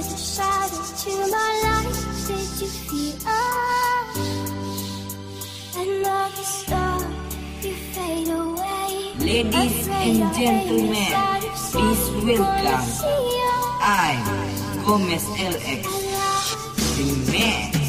the shadows to my you feel star, you fade away. Ladies and gentlemen, please welcome I, Gomez LX, the Shallow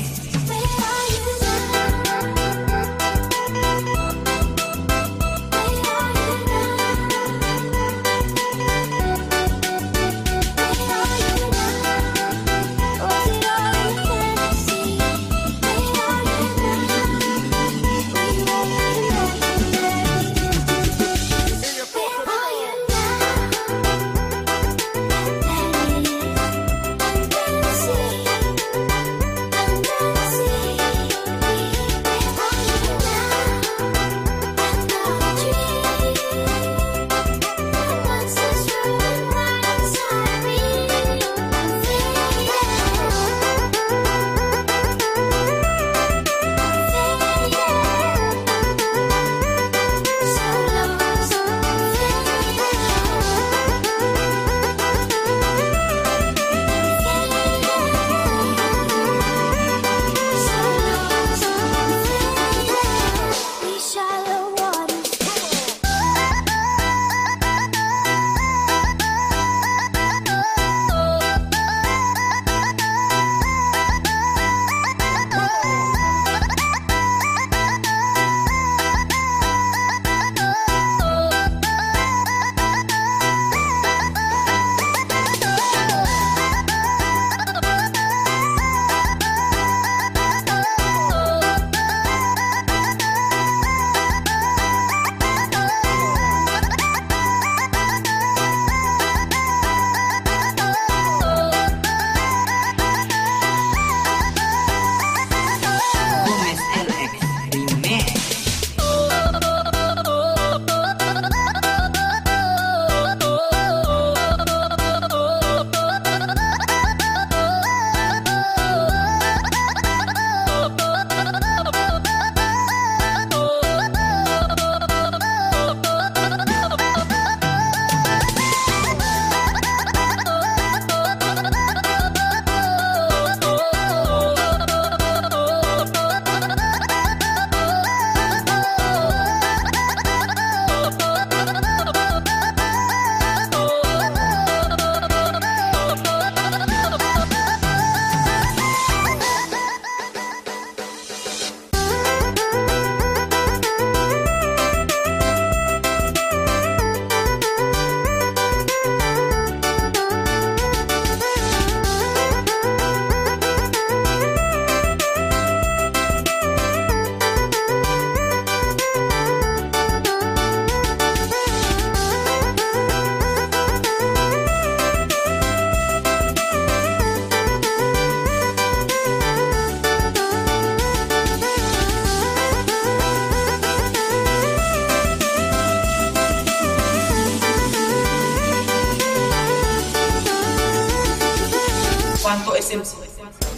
Quanto SMC.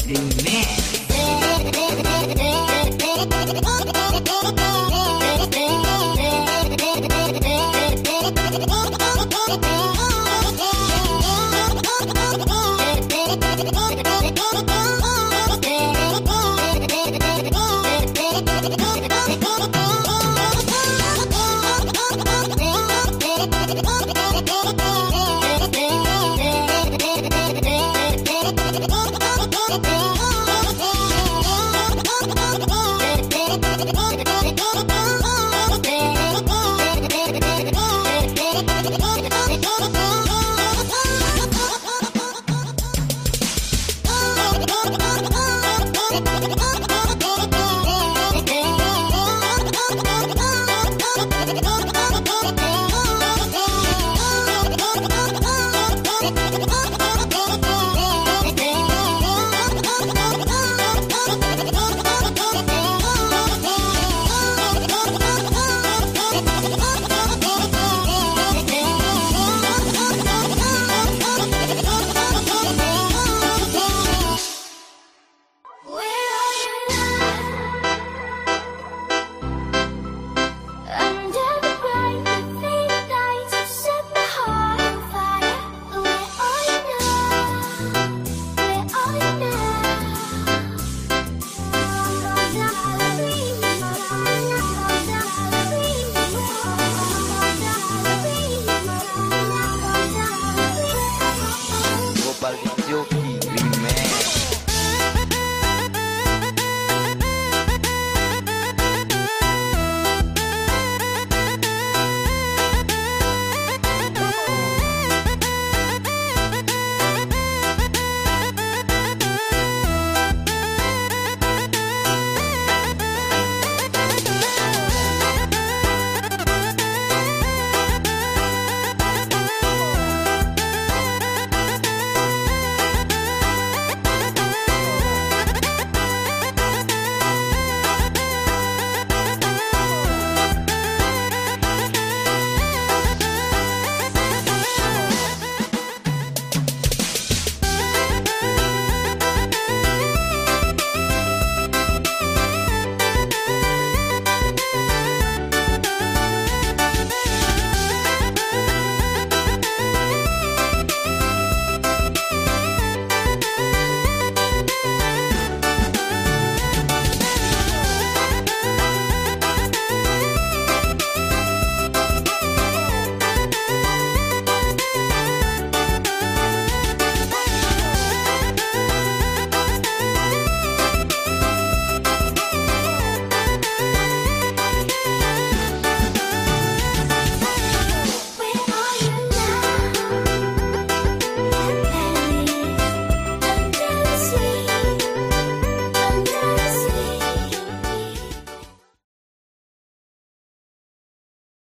Remix.